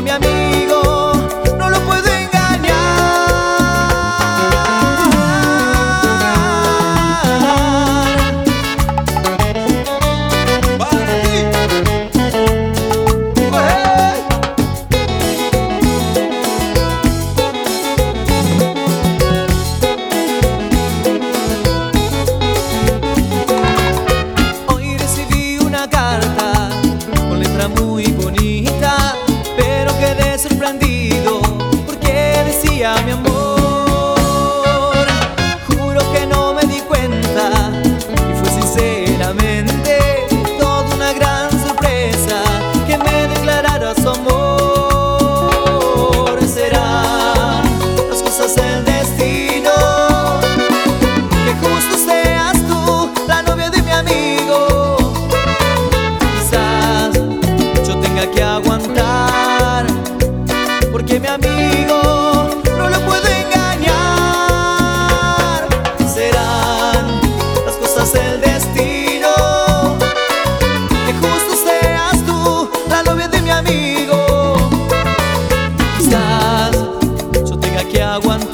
mi amigo. amigo no lo puedo engañar. Serán las cosas del destino. Que justo seas tú la novia de mi amigo. Quizás yo tenga que aguantar.